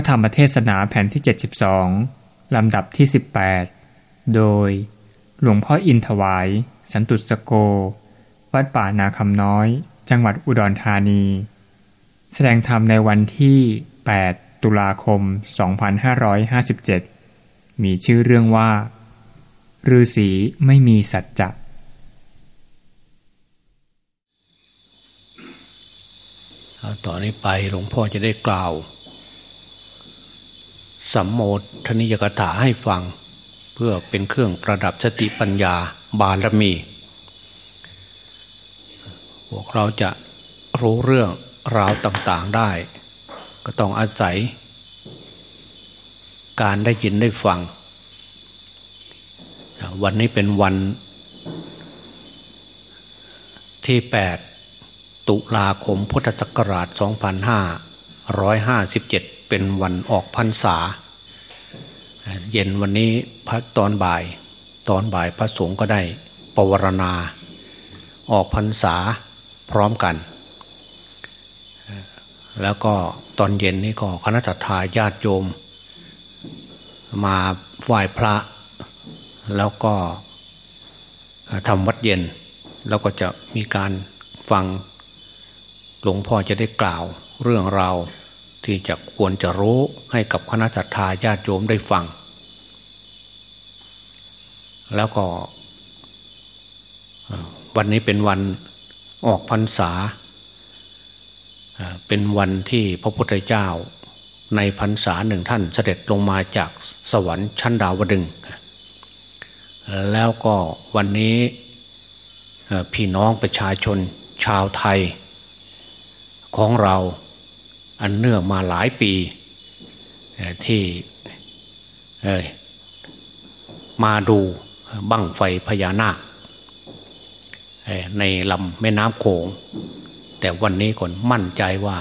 ระธรรมเทศนาแผ่นที่ 72 ลำดับที่ 18 โดย หลวงพ่ออินถวาย สันตุสโก วัดป่านาคำน้อย จังหวัดอุดรธานี แสดงธรรมในวันที่ 8 ตุลาคม 2557 มีชื่อเรื่องว่าฤาษีไม่มีสัจจะต่อนนี้ไปหลวงพ่อจะได้กล่าว สัมโมทนิยกถาให้ฟัง เพื่อเป็นเครื่องประดับสติปัญญาบารมี พวกเราจะรู้เรื่องราวต่างๆได้ ก็ต้องอาศัย การได้ยินได้ฟัง วันนี้เป็นวันที่ 8 ตุลาคมพุทธศักราช 2557 เป็นวันออกพรรษา เย็นวันนี้พักตอนบ่าย ตอนบ่ายพระสงฆ์ก็ได้ปวารณา ออกพรรษาพร้อมกัน แล้วก็ตอนเย็นนี้ก็คณะทาญาติโยม มาไหว้พระ แล้วก็ทำวัดเย็น แล้วก็จะมีการฟังหลวงพ่อจะได้กล่าวเรื่องราว ที่จะควรจะรู้ให้กับคณะสัตยาญาติโยมได้ฟัง แล้วก็ วันนี้เป็นวันออกพรรษา เป็นวันที่พระพุทธเจ้าในพรรษาหนึ่งท่านเสด็จลงมาจากสวรรค์ชั้นดาวดึง แล้วก็วันนี้พี่น้องประชาชนชาวไทยของเรา อันเนื่องมาหลายปีที่มาดูบั้งไฟพญานาคในลำแม่น้ำโขง แต่วันนี้คนมั่นใจว่า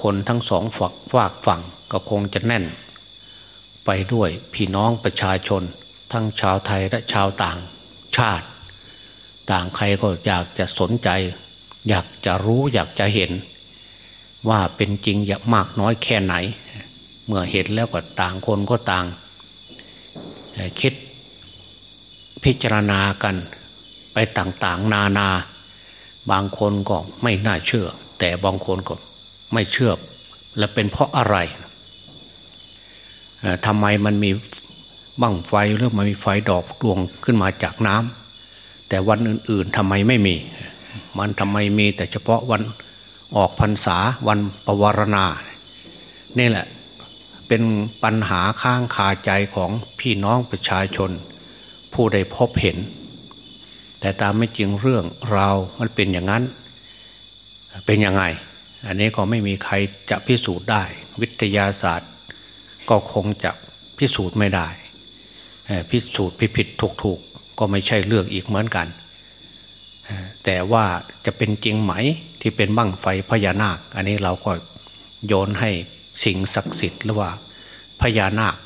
คนทั้งสองฝักฝากฝั่งก็คงจะแน่น ไปด้วยพี่น้องประชาชน ทั้งชาวไทยและชาวต่างชาติ ต่างใครก็อยากจะสนใจ อยากจะรู้อยากจะเห็น ว่าเป็นจริงอย่ากมากน้อยแค่ไหน เมื่อเห็นแล้วก็ต่างคนก็ต่าง คิดพิจารณากันไปต่างๆ นานา บางคนก็ไม่น่าเชื่อ แต่บางคนก็ไม่เชื่อ และเป็นเพราะอะไรทำไมมันมีบั้งไฟหรือมันมีไฟดอกดวงขึ้นมาจากน้ำแต่วันอื่น ๆทำไมไม่มี มันทำไมมีแต่เฉพาะวัน ออกพรรษาวันปวารณา นี่แหละเป็นปัญหาข้างคาใจของพี่น้องประชาชน ผู้ได้พบเห็น แต่ตามไม่จริงเรื่องเรามันเป็นอย่างนั้น เป็นยังไง อันนี้ก็ไม่มีใครจะพิสูจน์ได้ วิทยาศาสตร์ ก็คงจะพิสูจน์ไม่ได้ พิสูจน์ผิดผิดถูกถูกก็ไม่ใช่เรื่องอีกเหมือนกัน แต่ว่าจะเป็นจริงไหม ที่เป็นบั้งไฟพญานาค อันนี้เราก็โยนให้สิ่งศักดิ์สิทธิ์หรือว่าพญานาค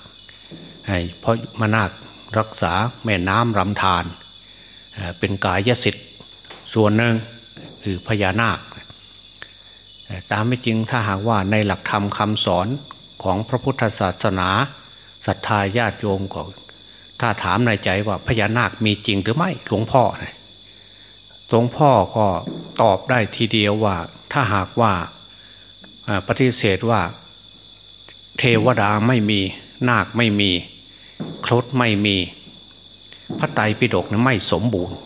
เพราะมานาครักษาแม่น้ำลำธารเป็นกายสิทธิ์ส่วนหนึ่งคือพญานาค ตามไม่จริงถ้าหากว่าในหลักธรรมคำสอนของพระพุทธศาสนาศรัทธาญาติโยมก็ถ้าถามในใจว่าพญานาคมีจริงหรือไม่หลวงพ่อหลวงพ่อก็ ตอบได้ทีเดียวว่า ถ้าหากว่าปฏิเสธว่า เทวดาไม่มีนาคไม่มีครดไม่มี พระไตรปิฎกนั้นไม่สมบูรณ์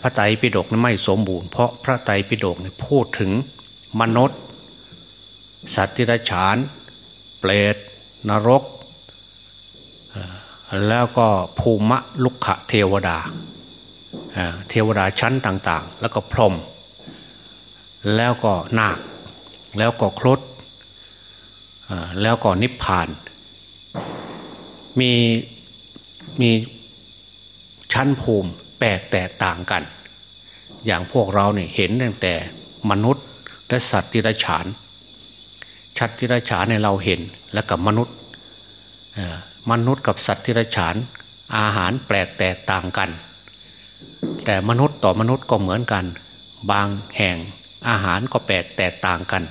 พระไตรปิฎกนั้นไม่สมบูรณ์เพราะพระไตรปิฎกพูดถึงมนุษย์ สัตว์ที่ไรฉาน เปรตนรก แล้วก็ภูมะลุกขะเทวดา เทวดาชั้นต่างๆ แล้วก็พรหมแล้วก็นาคแล้วก็ครดแล้วก็นิพพาน มีมีชั้นภูมิแปลกแตกต่างกัน อย่างพวกเราเนี่ยเห็นตั้งแต่มนุษย์และสัตว์ที่ไรฉานชัดที่ไรฉานในเราเห็นแล้วกับมนุษย์มนุษย์กับสัตว์ที่ไรฉานอาหารแปลกแตกต่างกัน แต่มนุษย์ต่อมนุษย์ก็เหมือนกัน บางแห่งอาหารก็แปลกแตกต่างกัน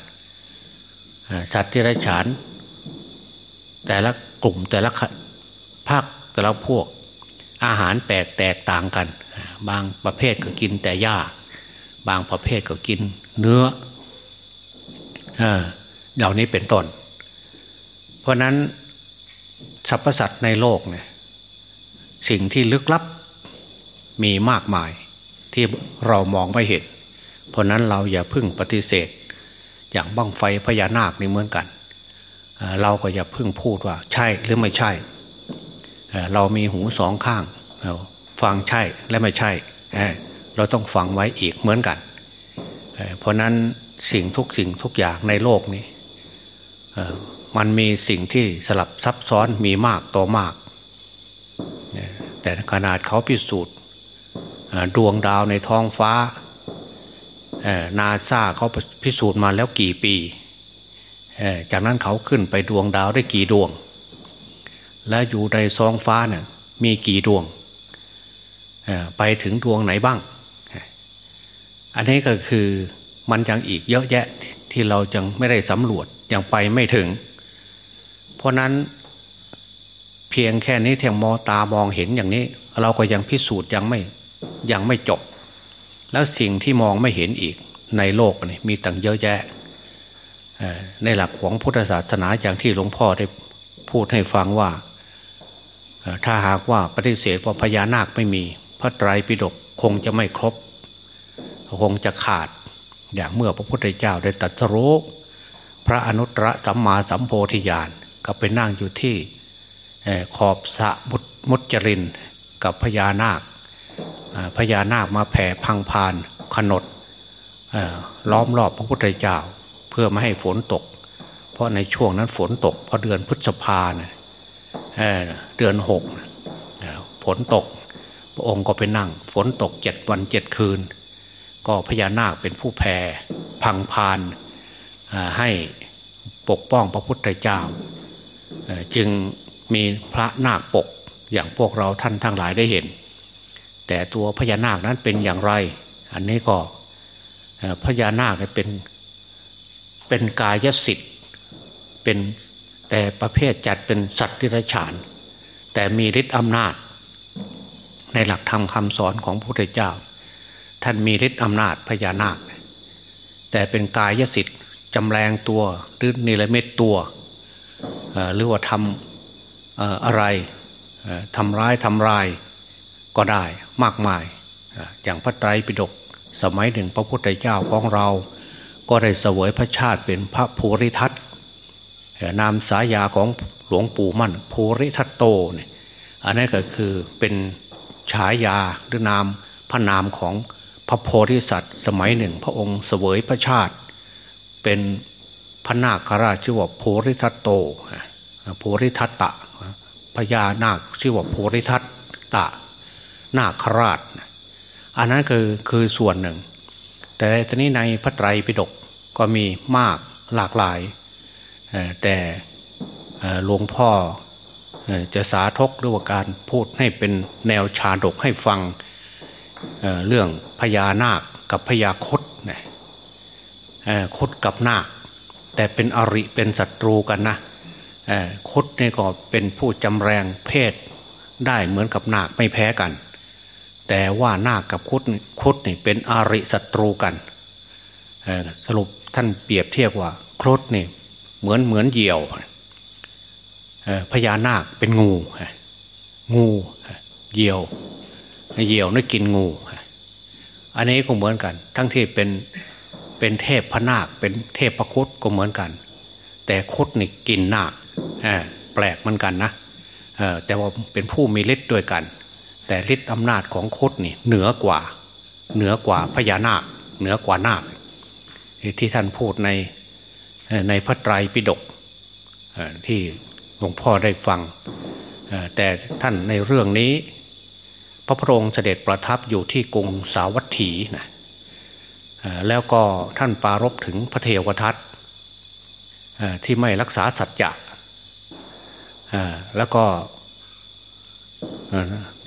สัตว์ที่ไรฉาน แต่ละกลุ่มแต่ละภาคแต่ละพวก อาหารแปลกแตกต่างกัน บางประเภทก็กินแต่หญ้า บางประเภทก็กินเนื้อเหล่านี้เป็นต้น เพราะนั้นสรรพสัตว์ในโลกเนี่ยสิ่งที่ลึกลับ มีมากมายที่เรามองไม่เห็น เพราะนั้นเราอย่าพึ่งปฏิเสธ อย่างบังไฟพญานาคนี่เหมือนกัน เราก็อย่าพึ่งพูดว่าใช่หรือไม่ใช่ เรามีหูสองข้าง ฟังใช่และไม่ใช่ เราต้องฟังไว้อีกเหมือนกัน เพราะนั้นสิ่งทุกสิ่งทุกอย่างในโลกนี้มันมีสิ่งที่สลับซับซ้อนมีมากต่อมาก แต่ขนาดเขาพิสูจน์ ดวงดาวในท้องฟ้านาซาเขาพิสูจน์มาแล้วกี่ปี จากนั้นเขาขึ้นไปดวงดาวได้กี่ดวง และอยู่ในซองฟ้าเนี่ยมีกี่ดวง ไปถึงดวงไหนบ้าง อันนี้ก็คือมันยังอีกเยอะแยะที่เรายังไม่ได้สำรวจยังไปไม่ถึง เพราะนั้นเพียงแค่นี้เทียงมอตามองเห็นอย่างนี้ เราก็ยังพิสูจน์ยังไม่ ยังไม่จบ แล้วสิ่งที่มองไม่เห็นอีกในโลกนี่มีตั้งเยอะแยะในหลักของพุทธศาสนาอย่างที่หลวงพ่อได้พูดให้ฟังว่า ถ้าหากว่าปฏิเสธว่าพญานาคไม่มี พระไตรปิฎกคงจะไม่ครบ คงจะขาดอย่างเมื่อพระพุทธเจ้าได้ตรัสรู้พระอนุตตรสัมมาสัมโพธิญาณก็ไปนั่งอยู่ที่ขอบสะมุจจรินกับพญานาค พญานาคมาแผ่พังพานขนดล้อมรอบพระพุทธเจ้าเพื่อไม่ให้ฝนตก เพราะในช่วงนั้นฝนตกเพราะเดือนพฤษภาเนี่ยเดือนหกฝนตก พระองค์ก็ไปนั่ง ฝนตกเจ็ดวันเจ็ดคืน ก็พญานาคเป็นผู้แผ่พังพานให้ปกป้องพระพุทธเจ้า จึงมีพระนาคปกอย่างพวกเราท่านทั้งหลายได้เห็น แต่ตัวพญานาคนั้นเป็นอย่างไร อันนี้ก็พญานาคเป็นเป็นกายสิทธิ์เป็นแต่ประเภทจัดเป็นสัตว์ที่ไรฉาน แต่มีฤทธิ์อำนาจ ในหลักธรรมคำสอนของพระพุทธเจ้า ท่านมีฤทธิ์อำนาจพญานาค แต่เป็นกายสิทธิ์จำแรงตัวหรือนิรเมตตัวหรือว่าทำอะไรทำร้ายทำลาย ก็ได้มากมาย อย่างพระไตรปิฎกสมัยหนึ่งพระพุทธเจ้าของเรา ก็ได้เสวยพระชาติเป็นพระภูริทัตนามสายาของหลวงปู่มั่นภูริทัตโตเนี่ยอันนี้ก็คือเป็นฉายาหรือนามพระนามของพระโพธิสัตว์ สมัยหนึ่งพระองค์เสวยพระชาติ เป็นพระนาคราชชื่อว่าภูริทัตโตภูริทัตตะพญานาคชื่อว่าภูริทัตตะ นาคราช อันนั้นคือคือส่วนหนึ่ง แต่ทีนี้ในพระไตรปิฎกก็มีมากหลากหลาย แต่หลวงพ่อจะสาธกด้วยการพูดให้เป็นแนวชาดกให้ฟังเเรื่องพญานาคกับพญาคดนะคดกับนาค แต่เป็นอริเป็นศัตรูกันนะคดนี่ก็เป็นผู้จำแรงเพศได้เหมือนกับนาคไม่แพ้กัน แต่ว่านาคกับคุดคุดนี่เป็นอาริศัตรูกัน สรุปท่านเปรียบเทียบว่าครุฑนี่เหมือนเหมือนเหยี่ยวพญานาคเป็นงู งูเหยี่ยวเหยี่ยวนี่กินงู อันนี้ก็เหมือนกัน ทั้งที่เป็นเป็นเทพพนาคเป็นเทพพระคุดก็เหมือนกัน แต่คุดนี่กินนาคแปลกเหมือนกันนะแต่ว่าเป็นผู้มีฤทธิ์ด้วยกัน แต่ฤทธิ์อำนาจของคดนี่เหนือกว่า เหนือกว่าพญานาค เหนือกว่านาคที่ท่านพูดในในพระไตรปิฎกที่หลวงพ่อได้ฟัง แต่ท่านในเรื่องนี้ พระพระองค์เสด็จประทับอยู่ที่กรุงสาวัตถีนะแล้วก็ท่านปารบถึงพระเทวทัตที่ไม่รักษาสัจจะแล้วก็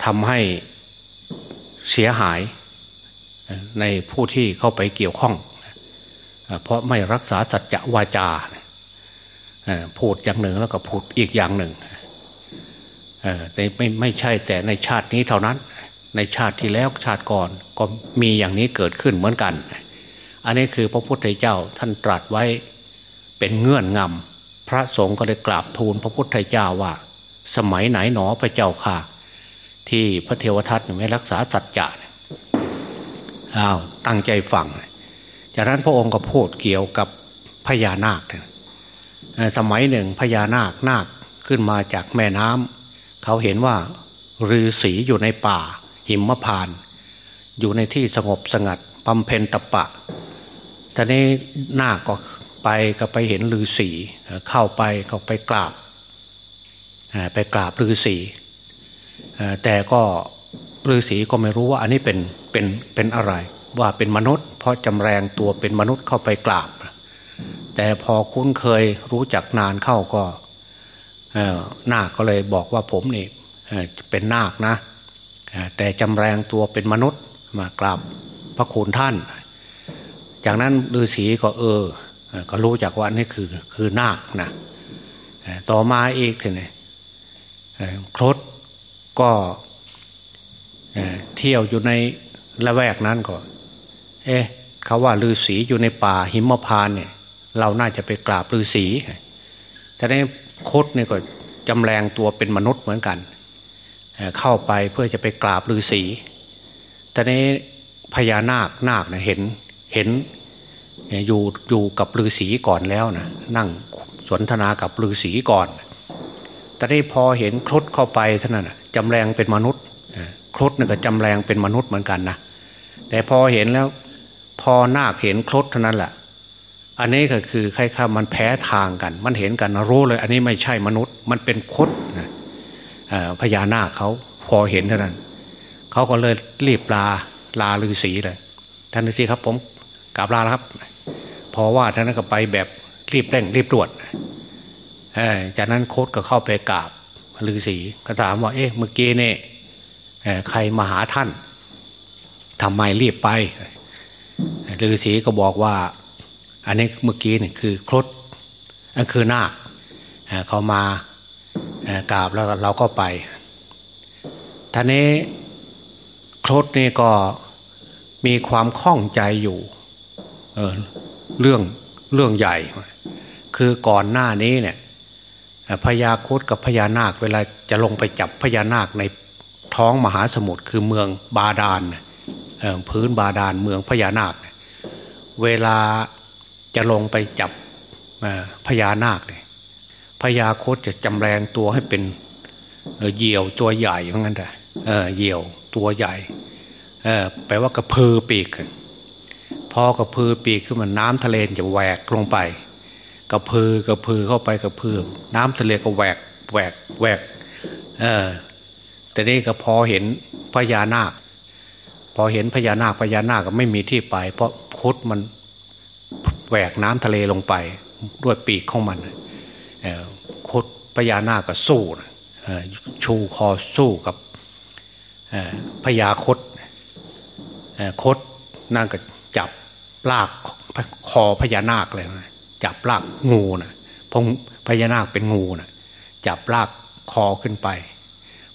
ทำให้เสียหายในผู้ที่เข้าไปเกี่ยวข้อง เพราะไม่รักษาสัจจะวาจาพูดอย่างหนึ่งแล้วก็พูดอีกอย่างหนึ่งแต่ไม่ไม่ใช่แต่ในชาตินี้เท่านั้น ในชาติที่แล้วชาติก่อนก็มีอย่างนี้เกิดขึ้นเหมือนกัน อันนี้คือพระพุทธเจ้าท่านตรัสไว้เป็นเงื่อนงำพระสงฆ์ก็ได้กราบทูลพระพุทธเจ้าว่า สมัยไหนหนอพระเจ้าค่ะ ที่พระเทวทัตไม่รักษาสัจจะอ้าวตั้งใจฟังจากนั้นพระองค์ก็พูดเกี่ยวกับพญานาคสมัยหนึ่งพญานาคนาคขึ้นมาจากแม่น้ำเขาเห็นว่าฤาษีอยู่ในป่า หิมพาน อยู่ในที่สงบสงัดบำเพ็ญตะปะตอนนี้นาคก็ไปก็ไปเห็นฤาษีเข้าไปเขาไปกราบไปกราบฤาษี แต่ก็ฤาษีก็ไม่รู้ว่าอันนี้เป็นเป็นเป็นอะไร ว่าเป็นมนุษย์ เพราะจำแรงตัวเป็นมนุษย์เข้าไปกราบ แต่พอคุ้นเคยรู้จักนานเข้าก็นาคก็เลยบอกว่าผมนี่เป็นนาคนะแต่จำแรงตัวเป็นมนุษย์มากราบพระคุณท่าน จากนั้นฤาษีก็เออ ก็รู้จักว่านี่คือคือนาคนะต่อมาอีกทีนี่ครด ก็เที่ยวอยู่ในละแวกนั้นก็เอ๊ะเขาว่าฤาษีอยู่ในป่าหิมพานเนี่ย เราน่าจะไปกราบฤาษีแต่ในคดเนี่ยก็จำแรงตัวเป็นมนุษย์เหมือนกัน เข้าไปเพื่อจะไปกราบฤาษีแต่ในพญานาคนาคนะเห็นเห็นอยู่อยู่กับฤาษีก่อนแล้วนะนั่งสนทนากับฤาษีก่อน แต่ได้พอเห็นครุฑเข้าไปเท่านั้นจำแรงเป็นมนุษย์ครุฑนี่ก็จำแรงเป็นมนุษย์เหมือนกันนะแต่พอเห็นแล้วพอนาคเห็นครุฑเท่านั้นแหละอันนี้ก็คือใครข้ามันแพ้ทางกัน มันเห็นกันรู้เลย อันนี้ไม่ใช่มนุษย์ มันเป็นคดนะพญานาคเขาพอเห็นเท่านั้นเขาก็เลยรีบลาลาฤาษีเลยท่านฤาษีครับผมกราบลาครับ พอว่าท่านก็ไปแบบรีบเร่งรีบตรวจ จากนั้นโคดก็เข้าไปกราบฤาษีก็ถามว่า เอ๊ะเมื่อกี้เนี่ยใครมาหาท่านทำไมรีบไปฤาษีก็บอกว่า อันนี้เมื่อกี้นี่คือครดอันคือนาคเขามากราบแล้วเราก็ไปท่านี้ครดนี่ก็มีความข้องใจอยู่เเรื่องเรื่องใหญ่ คือก่อนหน้านี้เนี่ย พญาคุดกับพญานาคเวลาจะลงไปจับพญานาคในท้องมหาสมุทรคือเมืองบาดาลพื้นบาดาลเมืองพญานาค เวลาจะลงไปจับพญานาคเนี่ยพญาคดจะจำแรงตัวให้เป็นเหยี่ยวตัวใหญ่เหมือนกันแต่เหยี่ยวตัวใหญ่แปลว่ากระพือปีก พอกระพือปีกขึ้นมาน้ำทะเลจะแหวกลงไป กระพือกระพือเข้าไปกระพือ น้ำทะเลก็แหวกแหวกแหวกเออแต่นี่ก็พอเห็นพญานาค พอเห็นพญานาคพญานาคก็ไม่มีที่ไป เพราะคุดมันแหวกน้ำทะเลลงไปด้วยปีกของมันคุดพญานาคก็สู้นะชูคอสู้กับพญาคดคดนั่งก็จับลากคอพญานาคเลยนะ จับลากงูนะพงพญานาคเป็นงูนะจับลากคอขึ้นไป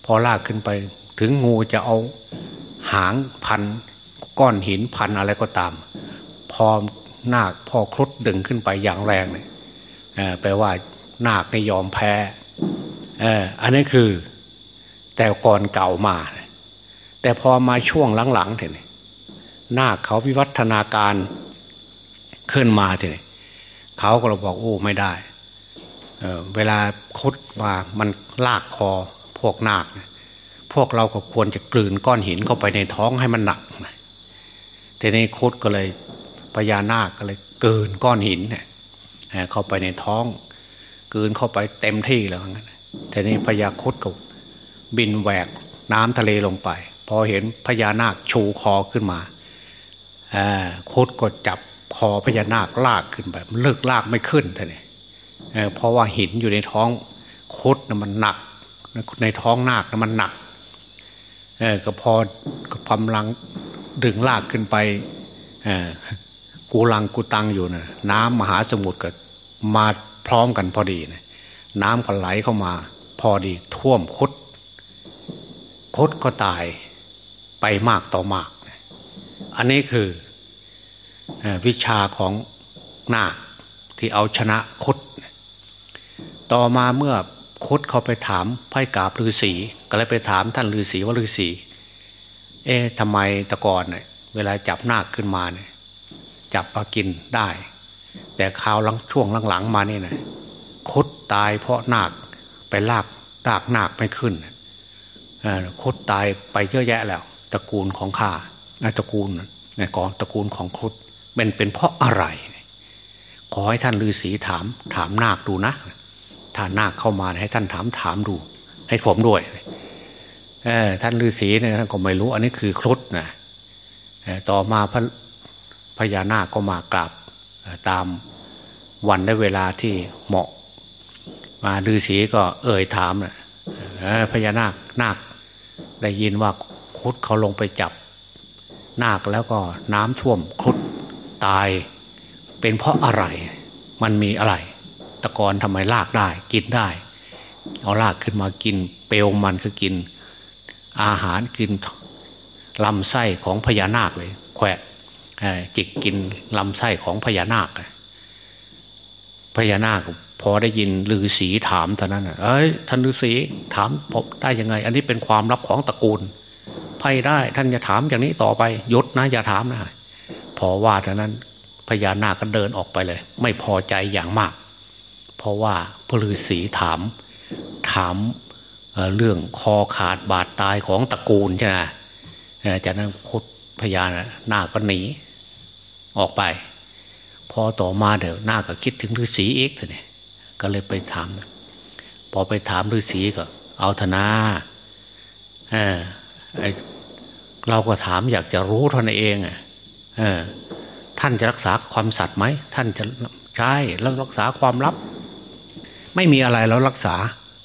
พอลากขึ้นไป ถึงงูจะเอาหางพันก้อนหินพันอะไรก็ตาม พอนาคพอครุดดึงขึ้นไปอย่างแรงเลยแปลว่านาคไม่ยอมแพ้อันนี้คือ แต่ก่อนเก่ามา แต่พอมาช่วงหลังๆเนี่ยนาคเขาวิวัฒนาการขึ้นมาทีนี้ เขาก็เราบอกโอ้ไม่ได้เเวลาคดมามันลากคอพวกนาคพวกเราก็ควรจะกลืนก้อนหินเข้าไปในท้องให้มันหนักทีนี้คดก็เลยพญานาคก็เลยเกินก้อนหินเนี่ยเข้าไปในท้องเกินเข้าไปเต็มที่แล้วงั้นทีนี้พญาคดก็บินแหวกน้ำทะเลลงไป พอเห็นพญานาคชูคอขึ้นมาโคดก็จับ คอพญานาคลากขึ้นไปมันเลิกลากไม่ขึ้นท่านี่เพราะว่าหินอยู่ในท้องคดนะมันหนัก ในท้องนาคนะมันหนักก็พอกำลังดึงลากขึ้นไปกูลังกูตังอยู่นะน้ำมหาสมุทรก็มาพพร้อมกันพอดีนะน้ำก็ไหลเข้ามา พอดีท่วมคดคดก็ตายไปมากต่อมาก อันนี้คือ วิชาของนาคที่เอาชนะคดต่อมาเมื่อคดเขาไปถามไพ่กาบฤาษีก็เลยไปถามท่านฤาษีว่าฤาษีเอ๊ะทำไมตะกอนเนี่ยเวลาจับนาคขึ้นมาเนี่ยจับมากินได้ แต่คราวลังช่วงหลังๆมานี่นะคดตายเพราะนาคไปลากลากนาคไม่ขึ้นคดตายไปเยอะแยะแล้ว ตระกูลของข้าตระกูลในกองตระกูลของคด เป็นเป็นเพราะอะไร ขอให้ท่านฤาษีถามถามนาคดูนะ ถ้านาคเข้ามาให้ท่านถามถามดู ให้ผมด้วยท่านฤาษีเนี่ยท่านก็ไม่รู้อันนี้คือครุฑนะต่อมาพระพญานาคก็มากราบตามวันและเวลาที่เหมาะ มาฤาษีก็เอ่ยถามนะพญานาคนาคได้ยินว่าครุฑเขาลงไปจับนาคแล้วก็น้ำท่วมครุฑ ตาย เป็นเพราะอะไร มันมีอะไร ตะกอนทำไมลากได้ กินได้ เอาลากขึ้นมากิน เปลวมันคือกิน อาหารกินลำไส้ของพญานาคเลย แขวะจิกกินลำไส้ของพญานาค พญานาคพอได้ยินฤาษีถามเท่านั้นเอ้ยท่านฤาษีถามผมได้ยังไง อันนี้เป็นความลับของตระกูลไพ่ได้ท่านจะถามอย่างนี้ต่อไปยศนะอย่าถามนะ พอว่าเท่านั้นพญานาคก็เดินออกไปเลย ไม่พอใจอย่างมาก เพราะว่าพฤาษีถามถามเรื่องคอขาดบาดตายของตระกูลใช่ไหมจากนั้นคดพญานาคก็หนีออกไป พอต่อมาเดี๋ยวนาคก็คิดถึงฤาษีเอกเนี่ยก็เลยไปถาม พอไปถามฤาษีก็ เอาธนาเออเราก็ถามอยากจะรู้เท่านั้นเองอะ ท่านจะรักษาความสัตย์ไหมท่านจะใช่แล้วรักษาความลับ ไม่มีอะไรเรารักษา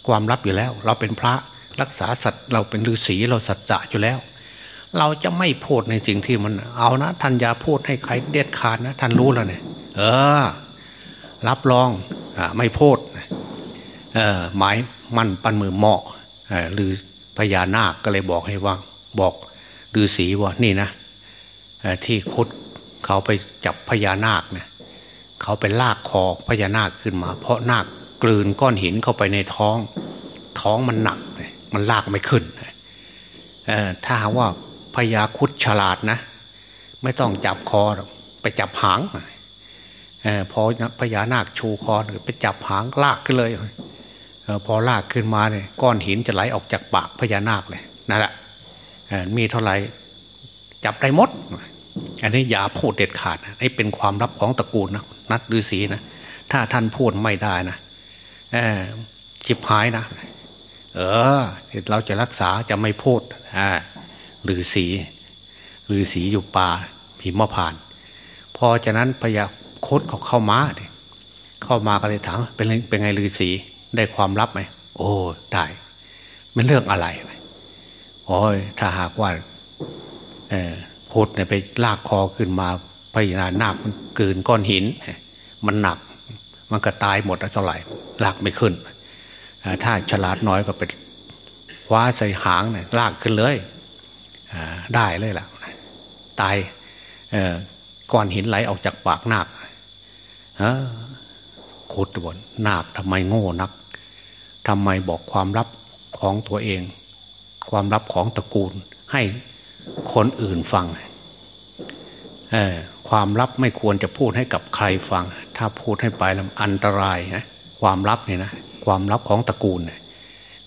ความลับอยู่แล้ว เราเป็นพระรักษาสัตว์เราเป็นฤาษีเราสัจจะอยู่แล้ว เราจะไม่พูดในสิ่งที่มันเอานะท่านอย่าพูดให้ใครเด็ดขาดนะท่านรู้แล้วเนี่ยเออ รับรองอไม่พูดเออหมายมั่นปันมือเหมาะหรือพญานาคก็เลยบอกให้ว่า บอกฤาษีว่านี่นะ ที่คุดเขาไปจับพญานาคเนี่ยเขาไปลากคอพญานาคขึ้นมา เพราะนาคกลืนก้อนหินเข้าไปในท้อง ท้องมันหนักมันลากไม่ขึ้นถ้าหาว่าพญาคุดฉลาดนะ ไม่ต้องจับคอไปจับหางพอพญานาคชูคอไปจับหางลากขึ้นเลยพอลากขึ้นมาเนี่ยก้อนหินจะไหลออกจากปากพญานาคเลยนั่นแหละมีเท่าไหร่จับได้หมด อันนี้อย่าพูดเด็ดขาดนะนี่เป็นความลับของตระกูลนะนัดฤาษีนะถ้าท่านพูดไม่ได้นะจิบหายนะ เออเราจะรักษาจะไม่พูดอ่าฤาษีฤาษีอยู่ป่าพิมพานพอจากนั้นพญาคดเขาเข้ามาเข้ามาก็เลยถามเป็นเป็นไงฤาษีได้ความลับไหมโอ้ได้มันเรื่องอะไรโอ้ยถ้าหากว่าโคดเนี่ยไปลากคอขึ้นมาพญานาคมันเกินก้อนหิน มันหนัก มันก็ตายหมดแล้วเท่าไหร่ลากไม่ขึ้น ถ้าฉลาดน้อยก็ไปคว้าใส่หางเนี่ยลากขึ้นเลยได้เลยล่ะ ตายก้อนหินไหลออกจากปากนาคขุดบนนาคทำไมโง่นักทำไมบอกความลับของตัวเอง ความลับของตระกูลให้ คนอื่นฟังความลับไม่ควรจะพูดให้กับใครฟัง ถ้าพูดให้ไปแล้วอันตรายนะความลับเนี่ยนะความลับของตระกูลเนี่ย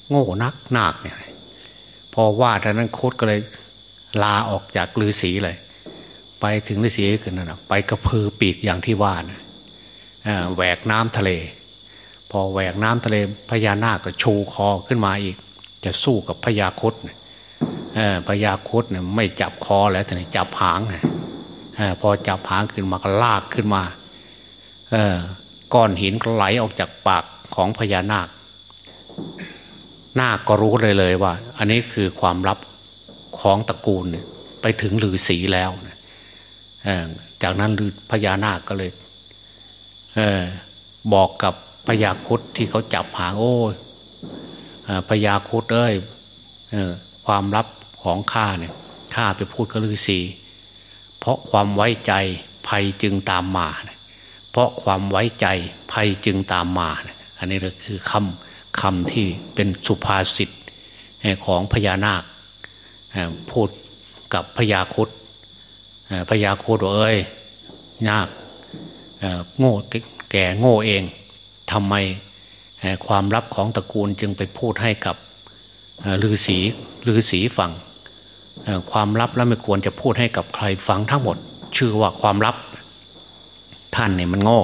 โง่นักนาคเนี่ยพอว่าท่านั้นโคตก็เลยลาออกจากฤาษีเลย ไปถึงฤาษีขึ้นนั่นนะไปกระพือปีกอย่างที่ว่านะแหวกน้ำทะเล พอแหวกน้ำทะเลพญานาคก็ชูคอขึ้นมาอีก จะสู้กับพญาคต พญาคตเนี่ยไม่จับคอแล้วแต่จับหางนะพอจับหางขึ้นมาก็ลากขึ้นมาก้อนหินก็ไหลออกจากปากของพญานาค นาคก็รู้เลยเลยว่า อันนี้คือความลับของตระกูลไปถึงฤาษีแล้วจากนั้นพญานาคก็เลยบอกกับพญาคุดที่เขาจับหางโอ้พญาคุดเอ้ยความลับ ของข้าเนี่ยข้าไปพูดกับฤาษีเพราะความไว้ใจภัยจึงตามมา เพราะความไว้ใจภัยจึงตามมา อันนี้ก็คือคำคำที่เป็นสุภาษิตของพญานาคพูดกับพญาคุดพญาคุดว่าเอ้ยนาคโง่แก่โง่เองทำไมความลับของตระกูลจึงไปพูดให้กับฤาษีฤาษีฟัง ความลับแล้วไม่ควรจะพูดให้กับใครฟังทั้งหมด ชื่อว่าความลับ ท่านเนี่ยมันโง่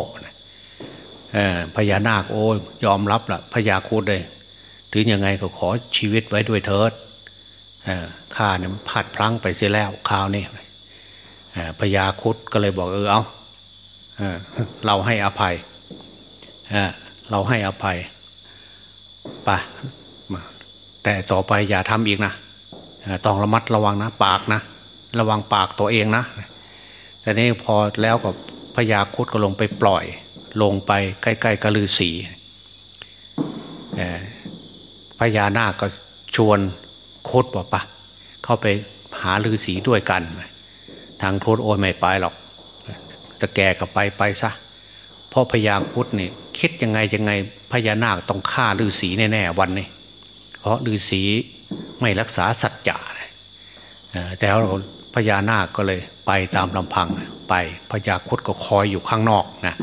พญานาคโอ้ยยอมรับละพญาคุดเลยถึงยังไงก็ขอชีวิตไว้ด้วยเถิดข้าเนี่ยพลาดพลั้งไปเสียแล้วข่าวนี่พญาคุดก็เลยบอกเออเอาเราให้อภัยเราให้อภัยปะแต่ต่อไปอย่าทำอีกนะ ต้องระมัดระวังนะปากนะ ระวังปากตัวเองนะ แต่นี้พอแล้วก็พญาคุดก็ลงไปปล่อย ลงไปใกล้ๆกระลือสีพญานาคก็ชวนโคดบอกปะเข้าไปหาลือสีด้วยกัน ทางโคดโอยไม่ไปหรอกแต่แกก็ไปไปซะเพราะพญาคุดนี่คิดยังไงยังไงพญานาคต้องฆ่าลือสีแน่ๆวันนี้ เพราะลือสี ไม่รักษาสัจจะแต่เราพญานาคก็เลยไปตามลำพังไปพญาคุดก็คอยอยู่ข้างนอกนะ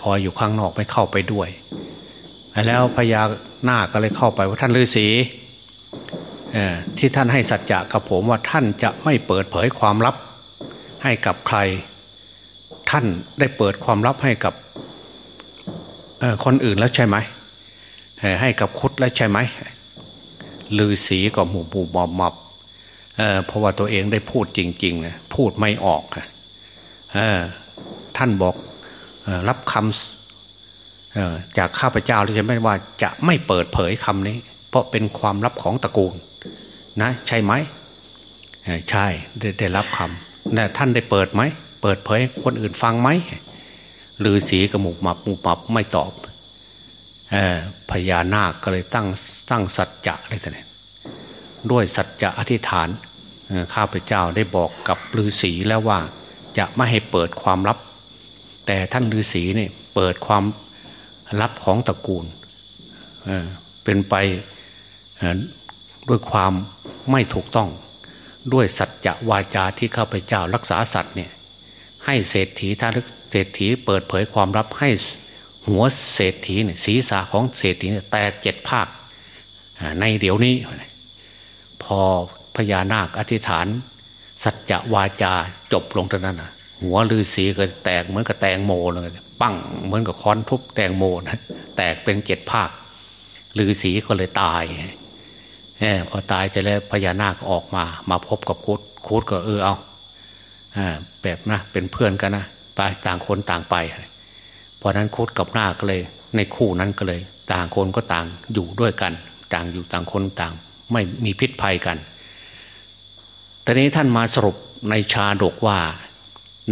คอยอยู่ข้างนอกไม่เข้าไปด้วย แล้วพญานาคก็เลยเข้าไปว่าท่านฤาษีที่ท่านให้สัจจะกับผมว่าท่านจะไม่เปิดเผยความลับให้กับใคร ท่านได้เปิดความลับให้กับคนอื่นแล้วใช่ไหมให้กับคุดแล้วใช่ไหม ลือสีก็หมู่หมู่มอบมอบเพราะว่าตัวเองได้พูดจริงๆนะพูดไม่ออกท่านบอกรับคำจากข้าพเจ้าที่จะไม่ว่าจะไม่เปิดเผยคำนี้ เพราะเป็นความลับของตระกูลนะใช่ไหมใช่ได้ได้รับคำแต่ท่านได้เปิดไหม เปิดเผยคนอื่นฟังไหมลือสีกระหมุกหมับมุมับไม่ตอบ พญานาคก็เลยตั้งตั้งสัจจะเลยท่านด้วยสัจจะอธิษฐานข้าพเจ้าได้บอกกับฤาษีแล้วว่าจะไม่ให้เปิดความลับ แต่ท่านฤาษีเนี่ยเปิดความลับของตระกูลเป็นไปด้วยความไม่ถูกต้อง ด้วยสัจจะวาจาที่ข้าพเจ้ารักษาสัตว์เนี่ยให้เศรษฐีถ้านเศรษฐีเปิดเผยความลับให้ หัวเศรษฐีเนี่ยศีรษะของเศรษฐีเนี่ยแตกเจ็ดภาคในเดี๋ยวนี้ พอพญานาคอธิษฐาน สัจจะวาจาจบลงเท่านั้นนะหัวฤาษีก็แตกเหมือนกับแตงโมเลยปั้งเหมือนกับค้อนทุบแตงโมนะแตกเป็นเจ็ดภาคฤาษีก็เลยตายอพอตายจะแล้วพญานาคออกมา มาพบกับคุดคุดก็เออเอาแบบนะเป็นเพื่อนกันนะไปต่างคนต่างไป เพราะนั้นคดกับนาคเลย ในคู่นั้นก็เลย ต่างคนก็ต่างอยู่ด้วยกัน ต่างอยู่ต่างคนต่าง ไม่มีพิษภัยกันตอนนี้ท่านมาสรุปในชาดกว่า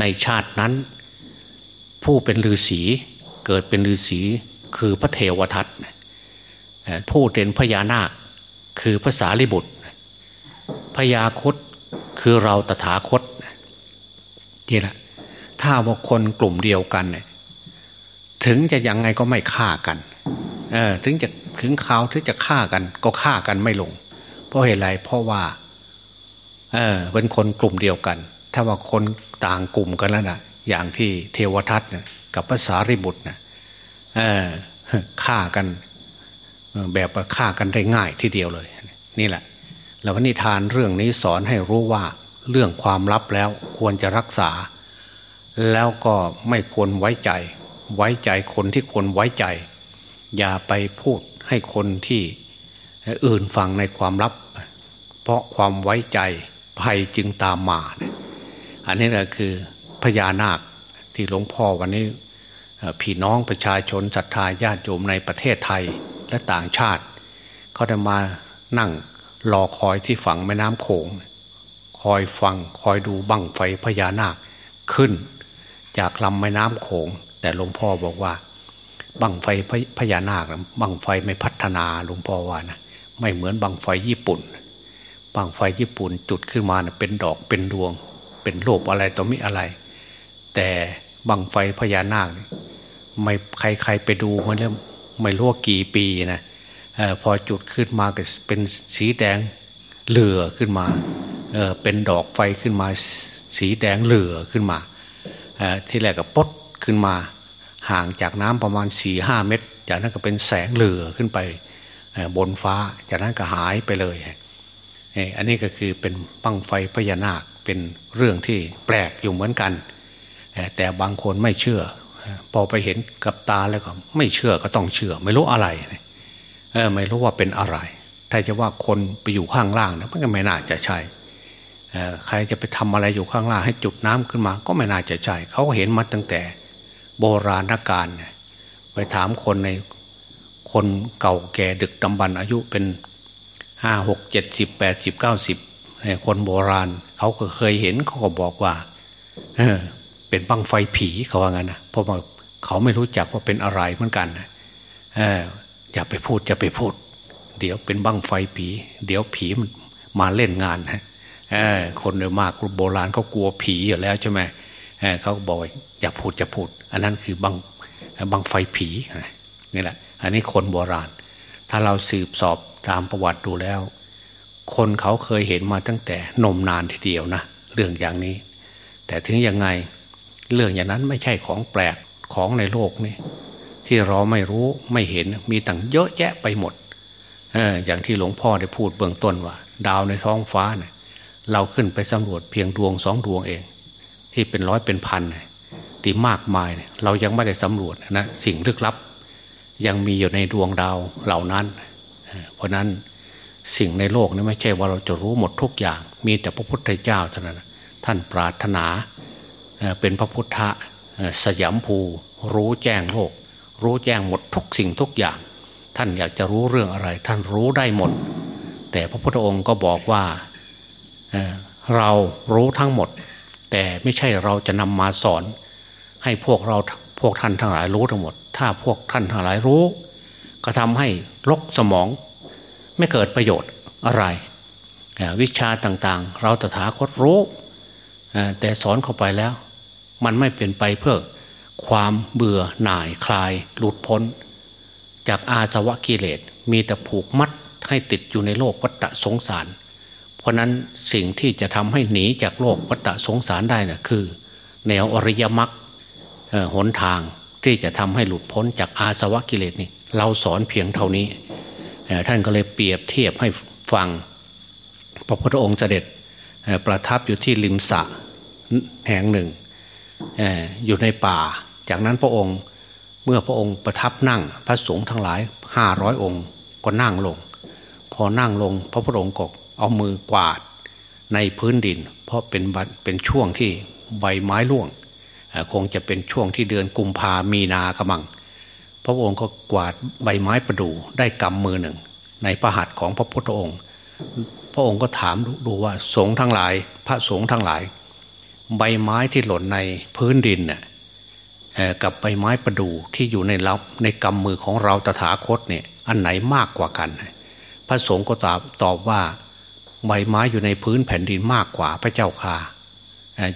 ในชาตินั้น ผู้เป็นฤาษีเกิดเป็นฤาษีคือพระเทวทัตผู้เป็นพญานาคคือภาษาลิบุตรพญาคตคือเราตถาคตนี่แหละถ้าว่าคนกลุ่มเดียวกันเนี่ย ถึงจะยังไงก็ไม่ฆ่ากันเออถึงจะถึงข่าวที่จะฆ่ากัน ก็ฆ่ากันไม่ลง เพราะเหตุไรเพราะว่าเออเป็นคนกลุ่มเดียวกัน ถ้าว่าคนต่างกลุ่มกันแล้วนะอย่างที่เทวทัตเนี่ยกับภาษาริบุตรนะเออฆ่ากัน แบบฆ่ากันได้ง่ายทีเดียวเลย นี่แหละแล้วนิทานเรื่องนี้สอนให้รู้ว่าเรื่องความลับแล้วควรจะรักษา แล้วก็ไม่ควรไว้ใจ ไว้ใจคนที่ควรไว้ใจ อย่าไปพูดให้คนที่อื่นฟังในความลับ เพราะความไว้ใจภัยจึงตามมา อันนี้แหละคือพญานาคที่หลวงพ่อวันนี้พี่น้องประชาชนศรัทธาญาติโยมในประเทศไทยและต่างชาติ เขาได้มานั่งรอคอยที่ฝั่งแม่น้ำโขง คอยฟังคอยดูบั้งไฟพญานาคขึ้น จากลำแม่น้ำโขง แต่หลวงพ่อบอกว่าบังไฟพญานาคบังไฟไม่พัฒนาหลวงพ่อว่านะไม่เหมือนบังไฟญี่ปุ่นบังไฟญี่ปุ่นจุดขึ้นมาเนะเป็นดอกเป็นดวง เป็นโลบอะไรต่อมิอะไร แต่บังไฟพญานาคไม่ใครใครไปดูมันแล้วไม่รู้ว่ากี่ปีนะอพอจุดขึ้นมาก็เป็นสีแดงเหลือขึ้นมาเเป็นดอกไฟขึ้นมา สีแดงเหลือขึ้นมา ที่แรกก็ปด ขึ้นมา ห่างจากน้ำประมาณสี่ห้าเมตร จากนั้นก็เป็นแสงเหลือขึ้นไปบนฟ้า จากนั้นก็หายไปเลยอันนี้ก็คือเป็นบั้งไฟพญานาคเป็นเรื่องที่แปลกอยู่เหมือนกัน แต่บางคนไม่เชื่อ พอไปเห็นกับตาแล้วก็ไม่เชื่อก็ต้องเชื่อ ไม่รู้อะไรไม่รู้ว่าเป็นอะไร ถ้าจะว่าคนไปอยู่ข้างล่างนะมันก็ไม่น่าจะใช่ใครจะไปทำอะไรอยู่ข้างล่างให้จุดน้ำขึ้นมา ก็ไม่น่าจะใช่เขาเห็นมาตั้งแต่ โบราณกาลไปถามคนในคนเก่าแก่ดึกดำบรรอายุเป็นห้าหกเจ็ดสิบแปดสิบเก้าสิบคนโบราณ เขาก็เคยเห็นเขาก็บอกว่าเออเป็นบังไฟผีเขาว่างั้นนะเพราะว่าเขาไม่รู้จักว่าเป็นอะไรเหมือนกันเอออย่าไปพูดอย่าไปพูด เดี๋ยวเป็นบังไฟผี เดี๋ยวผีมันมาเล่นงานฮะคนโดยมากโบราณเขากลัวผีอยู่แล้วใช่ไหมเขาบอกอย่าพูดอย่าพูด อันนั้นคือบังบังไฟผีนี่แหละ อันนี้คนโบราณ ถ้าเราสืบสอบตามประวัติดูแล้ว คนเขาเคยเห็นมาตั้งแต่นมนานทีเดียวนะเรื่องอย่างนี้ แต่ถึงยังไงเรื่องอย่างนั้นไม่ใช่ของแปลกของในโลกนี่ที่เราไม่รู้ไม่เห็นมีต่างเยอะแยะไปหมดออย่างที่หลวงพ่อได้พูดเบื้องต้นว่า ดาวในท้องฟ้าเนี่ยเราขึ้นไปสำรวจเพียงดวงสองดวงเอง ที่เป็นร้อยเป็นพัน ตีมากมาย เรายังไม่ได้สำรวจนะสิ่งลึกลับ ยังมีอยู่ในดวงดาวเหล่านั้น เพราะนั้นสิ่งในโลกนี้ไม่ใช่ว่าเราจะรู้หมดทุกอย่าง มีแต่พระพุทธเจ้าเท่านั้นท่านปรารถนาเป็นพระพุทธสยามภูรู้แจ้งโลก รู้แจ้งหมดทุกสิ่งทุกอย่าง ท่านอยากจะรู้เรื่องอะไร ท่านรู้ได้หมด แต่พระพุทธองค์ก็บอกว่าเรารู้ทั้งหมด แต่ไม่ใช่เราจะนำมาสอน ให้พวกเราพวกท่านทั้งหลายรู้ทั้งหมด ถ้าพวกท่านทั้งหลายรู้ ก็ทำให้ลกสมอง ไม่เกิดประโยชน์อะไร วิชาต่างๆ เราตถาคตรู้แต่สอนเข้าไปแล้ว มันไม่เป็นไปเพื่อความเบื่อหน่ายคลาย หลุดพ้น จากอาสวะกิเลสมีแต่ผูกมัดให้ติดอยู่ในโลกวัฏสงสาร เพราะนั้นสิ่งที่จะทำให้หนีจากโลกวัฏสงสารได้นะ่ะคือ แนวอริยมรรค หนทางที่จะทำให้หลุดพ้นจากอาสวะกิเลสนี่ เราสอนเพียงเท่านี้ ท่านก็เลยเปรียบเทียบให้ฟัง พระพุทธองค์เสด็จประทับอยู่ที่ริมสะแห่งหนึ่งอยู่ในป่า จากนั้นพระองค์เมื่อพระองค์ประทับนั่งพระสงฆ์ทั้งหลายห้าร้อยองค์ก็นั่งลง พอนั่งลงพระพุทธองค์ก็เอามือกวาดในพื้นดิน เพราะเป็นเป็นช่วงที่ใบไม้ร่วง คงจะเป็นช่วงที่เดือนกุมภามีนากระมัง พระองค์ก็กวาดใบไม้ประดู่ได้กำมือหนึ่ง ในพระหัตถ์ของพระพุทธองค์ พระองค์ก็ถามดูว่าสงฆ์ทั้งหลาย พระสงฆ์ทั้งหลาย ใบไม้ที่หล่นในพื้นดินน่ะกับใบไม้ประดู่ที่อยู่ในรับในกำมือของเราตถาคตเนี่ยอันไหนมากกว่ากัน พระสงฆ์ก็ตอบตอบว่า ใบไม้อยู่ในพื้นแผ่นดินมากกว่าพระเจ้าค่ะ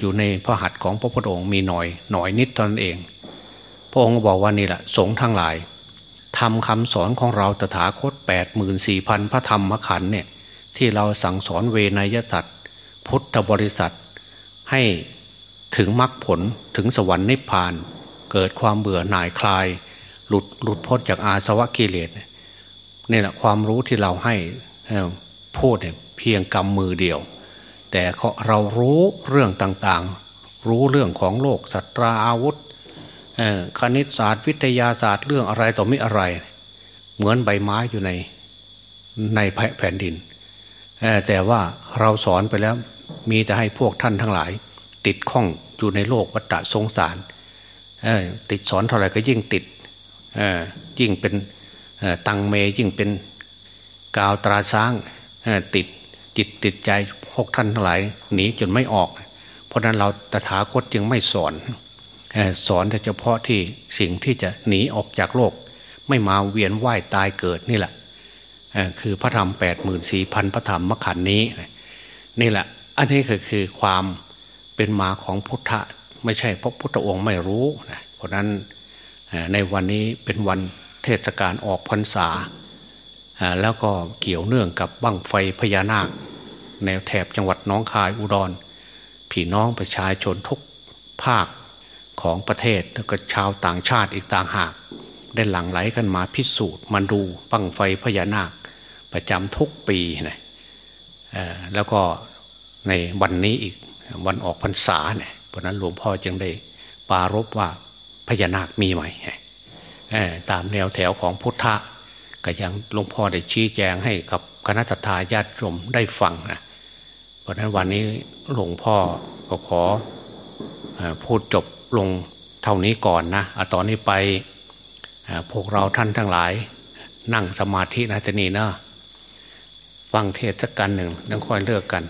อยู่ในพระหัตถ์ของพระพุทธองค์มีหน่อยหน่อยนิดตอนเอง พระองค์บอกว่านี่แหละสงฆ์ทั้งหลายทำคำสอนของเราตถาคต 8 4 0 0 0พันพระธรรมขันธ์เนี่ยที่เราสั่งสอนเวนยตัดพุทธบริษัท ให้ถึงมรรคผลถึงสวรรค์นิพพาน เกิดความเบื่อหน่ายคลาย หลุดหลุดพ้นจากอาสวะกิเลสเนี่แหละความรู้ที่เราให้พูดเนี่ยเพียงกำมือเดียว แต่เรารู้เรื่องต่างๆ รู้เรื่องของโลกสัตราอาวุธคณิตศาสตร์วิทยาศาสตร์เรื่องอะไรต่อไม่อะไร เหมือนใบไม้อยู่ในในแผ่นดิน แต่ว่าเราสอนไปแล้วมีแต่ให้พวกท่านทั้งหลาย ติดข้องอยู่ในโลกวัฏสงสารติดสอนเท่าไหร่ก็ยิ่งติดยิ่งเป็นตังเมยิ่งเป็นกาวตราช้างติดจิตติดใจ พวกท่านทั้งหลายหนีจนไม่ออก เพราะนั้นเราตถาคตจึงไม่สอน สอนแต่เฉพาะที่สิ่งที่จะหนีออกจากโลก ไม่มาเวียนว่ายตายเกิดนี่แหละคือพระธรรมแปดหมื่นสี่พันพระธรรมมขันนี้นี่แหละ อันนี้ก็คือความเป็นมาของพุทธะไม่ใช่เพราะพุทธองค์ไม่รู้นะเพราะนั้นในวันนี้เป็นวันเทศกาลออกพรรษา แล้วก็เกี่ยวเนื่องกับบั้งไฟพญานาค แนวแถบจังหวัดน้องคายอุดรพี่น้องประชาชนทุกภาคของประเทศแล้วก็ชาวต่างชาติอีกต่างหาก ได้หลั่งไหลกันมาพิสูจน์มาดูบั้งไฟพญานาค ประจำทุกปีนะแล้วก็ในวันนี้อีกวันออกพรรษาเนี่ยเพราะนั้นหลวงพ่อจึงได้ปารบว่าพญานาคมีไหมตามแนวแถวของพุทธะก็ยังหลวงพ่อได้ชี้แจงให้กับคณะทาญาติโยมได้ฟังนะ เพราะนั้นวันนี้หลวงพ่อก็ขอพูดจบลงเท่านี้ก่อนนะอตอนนี้ไปพวกเราท่านทั้งหลาย นั่งสมาธินะทีนี้นะฟังเทศสักกันหนึ่งแล้วค่อยเลิกกัน